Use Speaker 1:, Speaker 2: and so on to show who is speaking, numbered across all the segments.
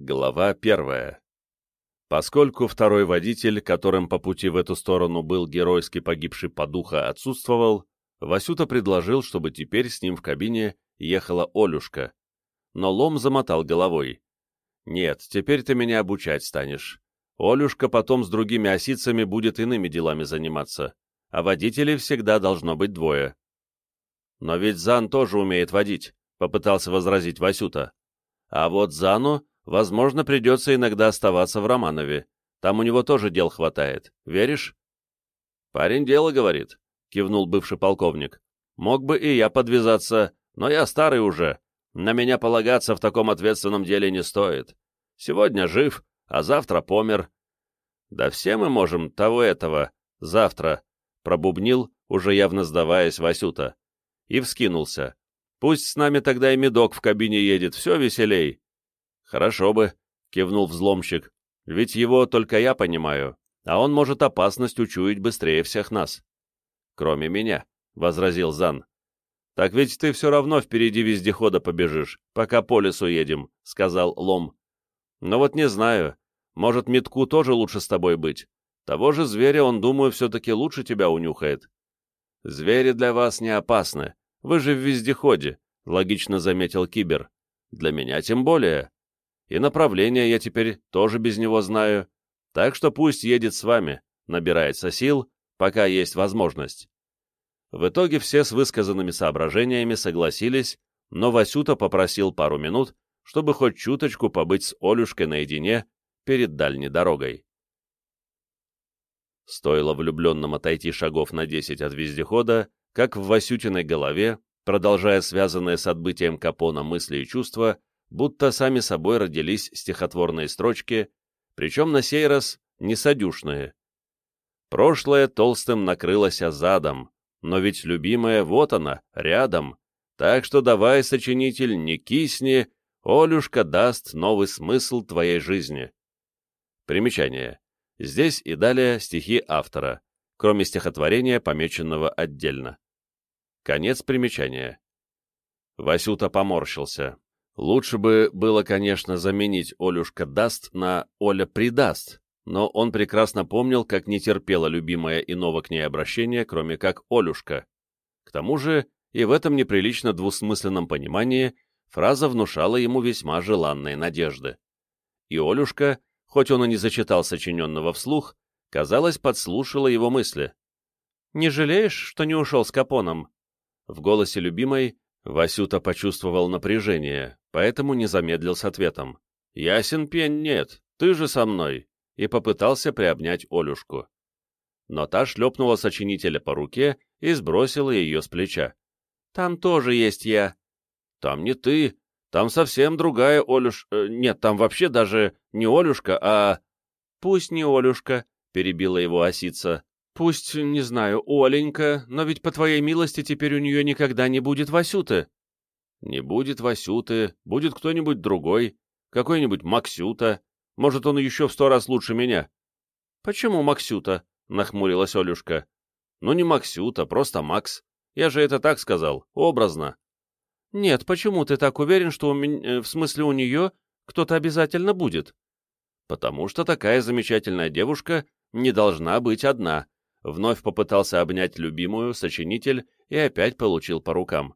Speaker 1: Глава первая. Поскольку второй водитель, которым по пути в эту сторону был геройски погибший по духа, отсутствовал, Васюта предложил, чтобы теперь с ним в кабине ехала Олюшка. Но Лом замотал головой. «Нет, теперь ты меня обучать станешь. Олюшка потом с другими осицами будет иными делами заниматься, а водителей всегда должно быть двое». «Но ведь Зан тоже умеет водить», — попытался возразить Васюта. «А вот Зану Возможно, придется иногда оставаться в Романове. Там у него тоже дел хватает. Веришь? Парень дело говорит, кивнул бывший полковник. Мог бы и я подвязаться, но я старый уже. На меня полагаться в таком ответственном деле не стоит. Сегодня жив, а завтра помер. Да все мы можем того этого. Завтра, пробубнил, уже явно сдаваясь Васюта. И вскинулся. Пусть с нами тогда и медок в кабине едет, все веселей. «Хорошо бы», — кивнул взломщик, — «ведь его только я понимаю, а он может опасность учуять быстрее всех нас». «Кроме меня», — возразил Зан. «Так ведь ты все равно впереди вездехода побежишь, пока по лесу едем», — сказал Лом. «Но вот не знаю, может, Митку тоже лучше с тобой быть. Того же зверя он, думаю, все-таки лучше тебя унюхает». «Звери для вас не опасны, вы же в вездеходе», — логично заметил Кибер. «Для меня тем более и направление я теперь тоже без него знаю, так что пусть едет с вами, набирается сил, пока есть возможность». В итоге все с высказанными соображениями согласились, но Васюта попросил пару минут, чтобы хоть чуточку побыть с Олюшкой наедине перед дальней дорогой. Стоило влюбленным отойти шагов на десять от вездехода, как в Васютиной голове, продолжая связанные с отбытием Капона мысли и чувства, будто сами собой родились стихотворные строчки, причем на сей раз не садюшные. Прошлое толстым накрылось задом, но ведь любимая вот она, рядом, так что давай, сочинитель, не кисни, Олюшка даст новый смысл твоей жизни. Примечание. Здесь и далее стихи автора, кроме стихотворения, помеченного отдельно. Конец примечания. Васюта поморщился. Лучше бы было, конечно, заменить «Олюшка даст» на «Оля придаст», но он прекрасно помнил, как не терпела любимая иного к ней обращения, кроме как «Олюшка». К тому же, и в этом неприлично двусмысленном понимании фраза внушала ему весьма желанные надежды. И Олюшка, хоть он и не зачитал сочиненного вслух, казалось, подслушала его мысли. «Не жалеешь, что не ушел с Капоном?» В голосе любимой Васюта почувствовал напряжение, поэтому не замедлил с ответом. «Ясен пень нет, ты же со мной!» и попытался приобнять Олюшку. Но та шлепнула сочинителя по руке и сбросила ее с плеча. «Там тоже есть я». «Там не ты, там совсем другая Олюш... Э, нет, там вообще даже не Олюшка, а...» «Пусть не Олюшка», — перебила его осица. Пусть, не знаю, Оленька, но ведь по твоей милости теперь у нее никогда не будет Васюты. Не будет Васюты, будет кто-нибудь другой, какой-нибудь Максюта. Может, он еще в сто раз лучше меня. Почему Максюта? Нахмурилась Олюшка. Ну не Максюта, просто Макс. Я же это так сказал, образно. Нет, почему ты так уверен, что у меня, э, в смысле у нее, кто-то обязательно будет? Потому что такая замечательная девушка не должна быть одна, Вновь попытался обнять любимую, сочинитель, и опять получил по рукам.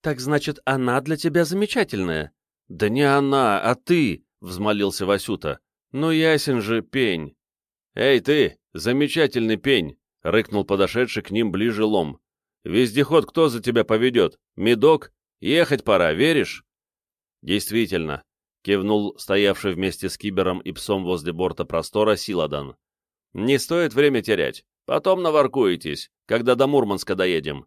Speaker 1: «Так значит, она для тебя замечательная?» «Да не она, а ты!» — взмолился Васюта. «Ну ясен же пень!» «Эй ты, замечательный пень!» — рыкнул подошедший к ним ближе лом. «Вездеход кто за тебя поведет? Медок? Ехать пора, веришь?» «Действительно», — кивнул стоявший вместе с Кибером и псом возле борта простора Силадан. «Не стоит время терять. Потом наворкуетесь, когда до Мурманска доедем».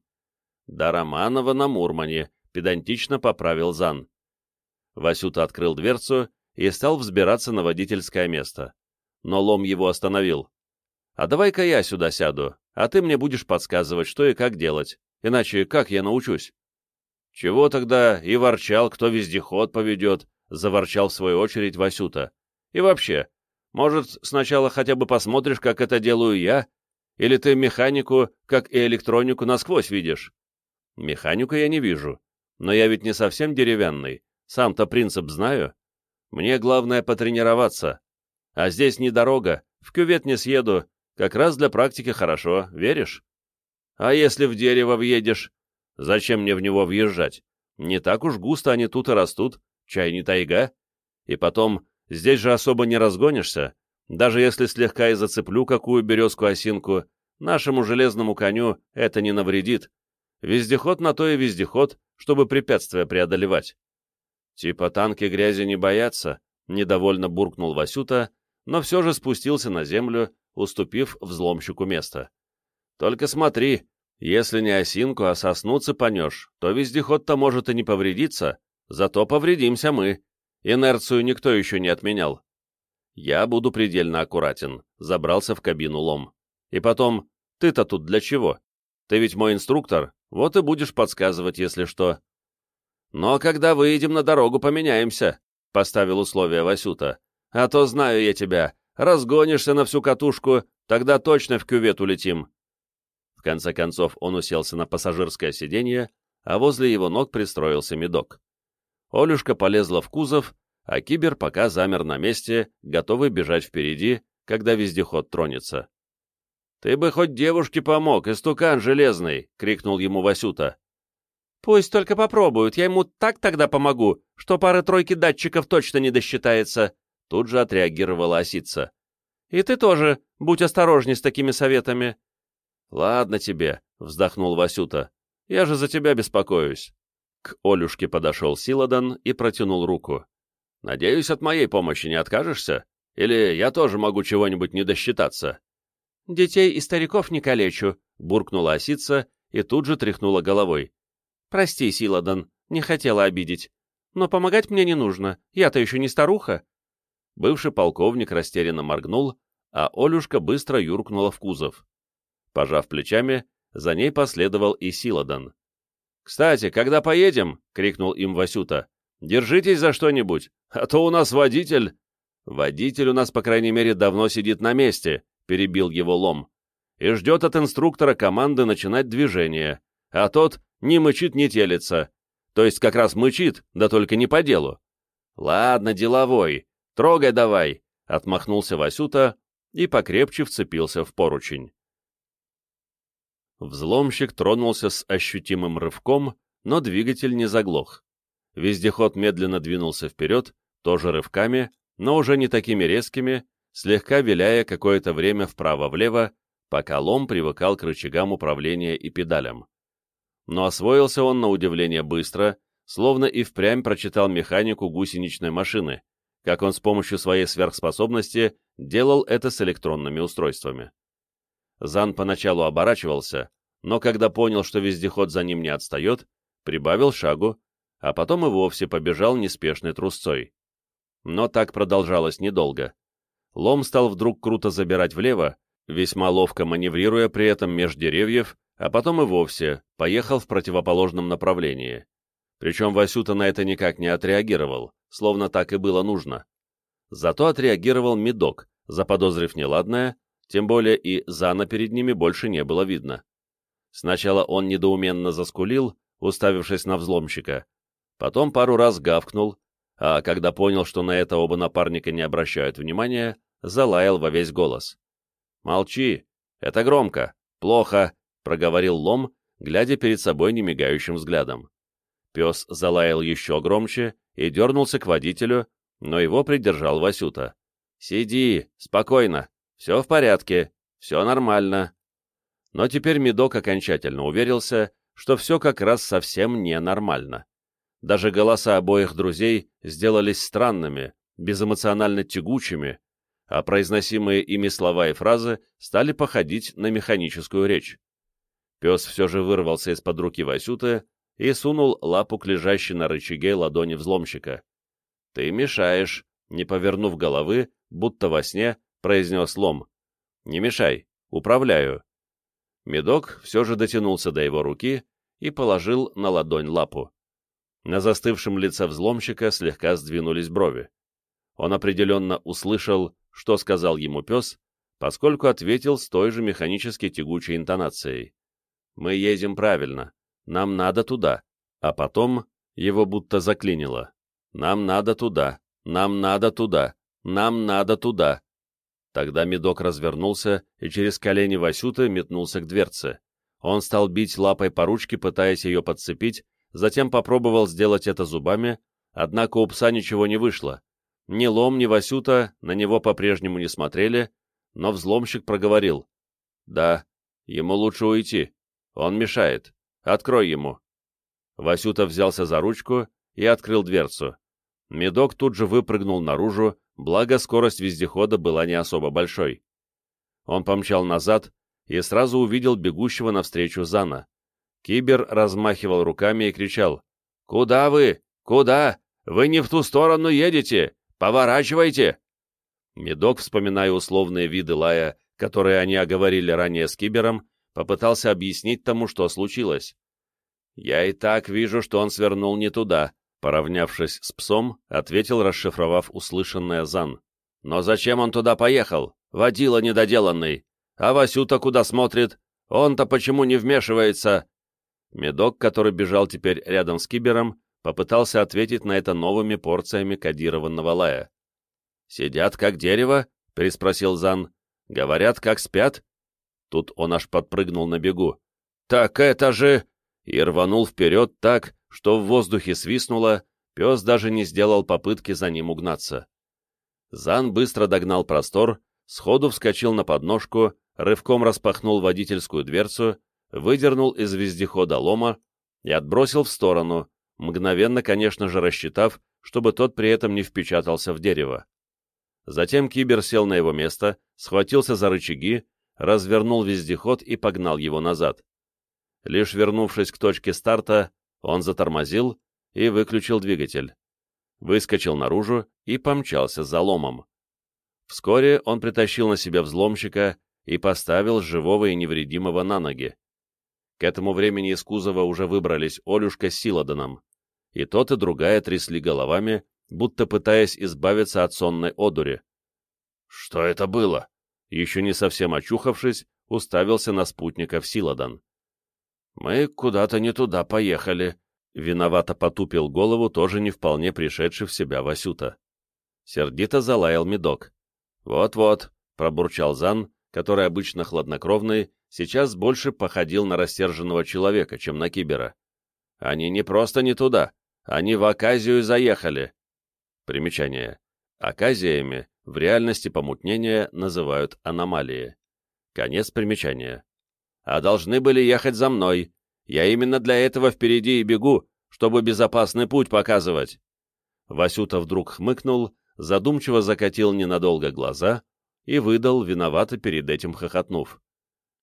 Speaker 1: «До Романова на Мурмане», — педантично поправил Зан. Васюта открыл дверцу и стал взбираться на водительское место. Но лом его остановил. «А давай-ка я сюда сяду, а ты мне будешь подсказывать, что и как делать, иначе как я научусь?» «Чего тогда и ворчал, кто вездеход поведет?» — заворчал в свою очередь Васюта. «И вообще, может, сначала хотя бы посмотришь, как это делаю я, или ты механику, как и электронику, насквозь видишь? Механику я не вижу. Но я ведь не совсем деревянный. Сам-то принцип знаю. Мне главное потренироваться. А здесь не дорога, в кювет не съеду, как раз для практики хорошо, веришь? А если в дерево въедешь? Зачем мне в него въезжать? Не так уж густо они тут и растут, чай не тайга. И потом, здесь же особо не разгонишься. Даже если слегка и зацеплю какую березку-осинку, нашему железному коню это не навредит. Вездеход на то и вездеход, чтобы препятствия преодолевать. Типа танки грязи не боятся, недовольно буркнул Васюта, но все же спустился на землю, уступив взломщику место. Только смотри, если не осинку, а сосну цепанешь, то вездеход-то может и не повредиться, зато повредимся мы. Инерцию никто еще не отменял. Я буду предельно аккуратен, забрался в кабину лом. И потом, ты-то тут для чего? Ты ведь мой инструктор, вот и будешь подсказывать, если что. Но когда выйдем на дорогу, поменяемся, поставил условие Васюта. А то знаю я тебя, разгонишься на всю катушку, тогда точно в кювет улетим конце концов он уселся на пассажирское сиденье, а возле его ног пристроился медок. Олюшка полезла в кузов, а кибер пока замер на месте, готовый бежать впереди, когда вездеход тронется. «Ты бы хоть девушке помог, истукан железный!» — крикнул ему Васюта. «Пусть только попробуют, я ему так тогда помогу, что пары-тройки датчиков точно не досчитается!» Тут же отреагировала осица. «И ты тоже будь осторожней с такими советами. «Ладно тебе», — вздохнул Васюта. «Я же за тебя беспокоюсь». К Олюшке подошел Силадан и протянул руку. «Надеюсь, от моей помощи не откажешься? Или я тоже могу чего-нибудь не досчитаться?» «Детей и стариков не калечу», — буркнула осица и тут же тряхнула головой. «Прости, Силадан, не хотела обидеть. Но помогать мне не нужно, я-то еще не старуха». Бывший полковник растерянно моргнул, а Олюшка быстро юркнула в кузов. Пожав плечами, за ней последовал и Силадан. «Кстати, когда поедем?» — крикнул им Васюта. «Держитесь за что-нибудь, а то у нас водитель...» «Водитель у нас, по крайней мере, давно сидит на месте», — перебил его лом. «И ждет от инструктора команды начинать движение, а тот не мычит, не телится. То есть как раз мычит, да только не по делу». «Ладно, деловой, трогай давай», — отмахнулся Васюта и покрепче вцепился в поручень. Взломщик тронулся с ощутимым рывком, но двигатель не заглох. Вездеход медленно двинулся вперед, тоже рывками, но уже не такими резкими, слегка виляя какое-то время вправо-влево, пока лом привыкал к рычагам управления и педалям. Но освоился он на удивление быстро, словно и впрямь прочитал механику гусеничной машины, как он с помощью своей сверхспособности делал это с электронными устройствами. Зан поначалу оборачивался, но когда понял, что вездеход за ним не отстает, прибавил шагу, а потом и вовсе побежал неспешной трусцой. Но так продолжалось недолго. Лом стал вдруг круто забирать влево, весьма ловко маневрируя при этом меж деревьев, а потом и вовсе поехал в противоположном направлении. Причем Васюта на это никак не отреагировал, словно так и было нужно. Зато отреагировал Медок, заподозрив неладное, тем более и Зана перед ними больше не было видно. Сначала он недоуменно заскулил, уставившись на взломщика, потом пару раз гавкнул, а когда понял, что на это оба напарника не обращают внимания, залаял во весь голос. «Молчи! Это громко! Плохо!» — проговорил Лом, глядя перед собой немигающим взглядом. Пес залаял еще громче и дернулся к водителю, но его придержал Васюта. «Сиди, спокойно!» Все в порядке, все нормально. Но теперь Медок окончательно уверился, что все как раз совсем ненормально. Даже голоса обоих друзей сделались странными, безэмоционально тягучими, а произносимые ими слова и фразы стали походить на механическую речь. Пес все же вырвался из-под руки Васюты и сунул лапу к лежащей на рычаге ладони взломщика. «Ты мешаешь», не повернув головы, будто во сне, произнес Лом. «Не мешай, управляю». Медок все же дотянулся до его руки и положил на ладонь лапу. На застывшем лице взломщика слегка сдвинулись брови. Он определенно услышал, что сказал ему пес, поскольку ответил с той же механически тягучей интонацией. «Мы едем правильно. Нам надо туда». А потом его будто заклинило. «Нам надо туда. Нам надо туда! Нам надо туда!» Тогда Медок развернулся и через колени Васюты метнулся к дверце. Он стал бить лапой по ручке, пытаясь ее подцепить, затем попробовал сделать это зубами, однако у пса ничего не вышло. Ни Лом, ни Васюта на него по-прежнему не смотрели, но взломщик проговорил. «Да, ему лучше уйти. Он мешает. Открой ему». Васюта взялся за ручку и открыл дверцу. Медок тут же выпрыгнул наружу, благо скорость вездехода была не особо большой. Он помчал назад и сразу увидел бегущего навстречу Зана. Кибер размахивал руками и кричал. «Куда вы? Куда? Вы не в ту сторону едете! Поворачивайте!» Медок, вспоминая условные виды лая, которые они оговорили ранее с Кибером, попытался объяснить тому, что случилось. «Я и так вижу, что он свернул не туда», Поравнявшись с псом, ответил, расшифровав услышанное Зан. «Но зачем он туда поехал? Водила недоделанный. А Васюта куда смотрит? Он-то почему не вмешивается?» Медок, который бежал теперь рядом с Кибером, попытался ответить на это новыми порциями кодированного лая. «Сидят как дерево?» — переспросил Зан. «Говорят, как спят?» Тут он аж подпрыгнул на бегу. «Так это же...» И рванул вперед так, что в воздухе свистнуло, пес даже не сделал попытки за ним угнаться. Зан быстро догнал простор, сходу вскочил на подножку, рывком распахнул водительскую дверцу, выдернул из вездехода лома и отбросил в сторону, мгновенно, конечно же, рассчитав, чтобы тот при этом не впечатался в дерево. Затем Кибер сел на его место, схватился за рычаги, развернул вездеход и погнал его назад. Лишь вернувшись к точке старта, он затормозил и выключил двигатель. Выскочил наружу и помчался за ломом. Вскоре он притащил на себя взломщика и поставил живого и невредимого на ноги. К этому времени из кузова уже выбрались Олюшка с Силаданом. И тот, и другая трясли головами, будто пытаясь избавиться от сонной одури. «Что это было?» Еще не совсем очухавшись, уставился на спутников Силадан. «Мы куда-то не туда поехали», — виновато потупил голову тоже не вполне пришедший в себя Васюта. Сердито залаял медок. «Вот-вот», — пробурчал Зан, который обычно хладнокровный, сейчас больше походил на рассерженного человека, чем на кибера. «Они не просто не туда, они в Аказию заехали». Примечание. Аказиями в реальности помутнения называют аномалии. Конец примечания а должны были ехать за мной. Я именно для этого впереди и бегу, чтобы безопасный путь показывать». Васюта вдруг хмыкнул, задумчиво закатил ненадолго глаза и выдал, виновато перед этим хохотнув.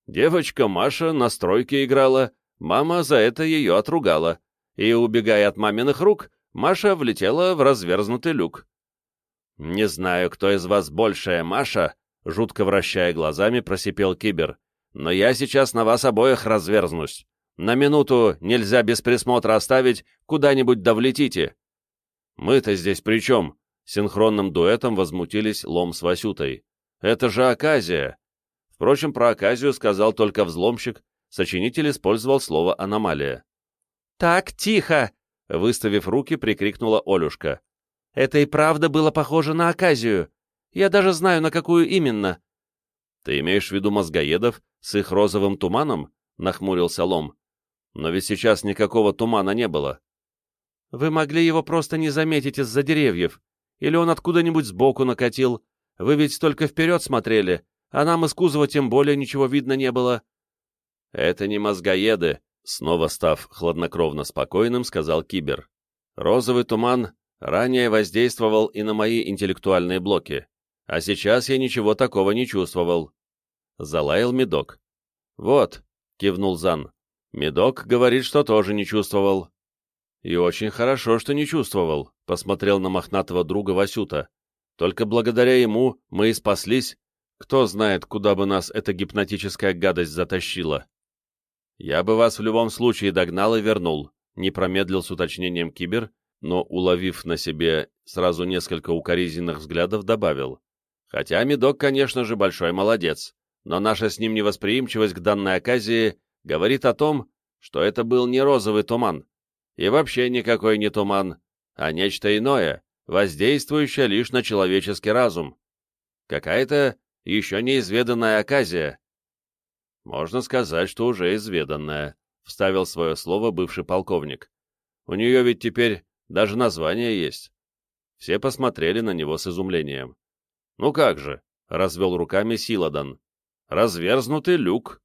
Speaker 1: Девочка Маша на стройке играла, мама за это ее отругала, и, убегая от маминых рук, Маша влетела в разверзнутый люк. «Не знаю, кто из вас большая Маша», — жутко вращая глазами, просипел Кибер но я сейчас на вас обоих разверзнусь. На минуту нельзя без присмотра оставить, куда-нибудь да влетите. Мы-то здесь при чем? Синхронным дуэтом возмутились Лом с Васютой. Это же оказия. Впрочем, про оказию сказал только взломщик, сочинитель использовал слово «аномалия». «Так, тихо!» — выставив руки, прикрикнула Олюшка. «Это и правда было похоже на оказию. Я даже знаю, на какую именно. «Ты имеешь в виду мозгоедов с их розовым туманом?» — нахмурился Лом. «Но ведь сейчас никакого тумана не было». «Вы могли его просто не заметить из-за деревьев. Или он откуда-нибудь сбоку накатил. Вы ведь только вперед смотрели, а нам из кузова тем более ничего видно не было». «Это не мозгоеды», — снова став хладнокровно спокойным, сказал Кибер. «Розовый туман ранее воздействовал и на мои интеллектуальные блоки. А сейчас я ничего такого не чувствовал. Залаял Медок. Вот, кивнул Зан. Медок говорит, что тоже не чувствовал. И очень хорошо, что не чувствовал, посмотрел на мохнатого друга Васюта. Только благодаря ему мы и спаслись. Кто знает, куда бы нас эта гипнотическая гадость затащила. Я бы вас в любом случае догнал и вернул, не промедлил с уточнением Кибер, но, уловив на себе сразу несколько укоризненных взглядов, добавил. Хотя Медок, конечно же, большой молодец, но наша с ним невосприимчивость к данной оказии говорит о том, что это был не розовый туман, и вообще никакой не туман, а нечто иное, воздействующая лишь на человеческий разум. Какая-то еще неизведанная оказия. Можно сказать, что уже изведанная, — вставил свое слово бывший полковник. У нее ведь теперь даже название есть. Все посмотрели на него с изумлением. «Ну как же?» — развел руками Силадан. «Разверзнутый люк».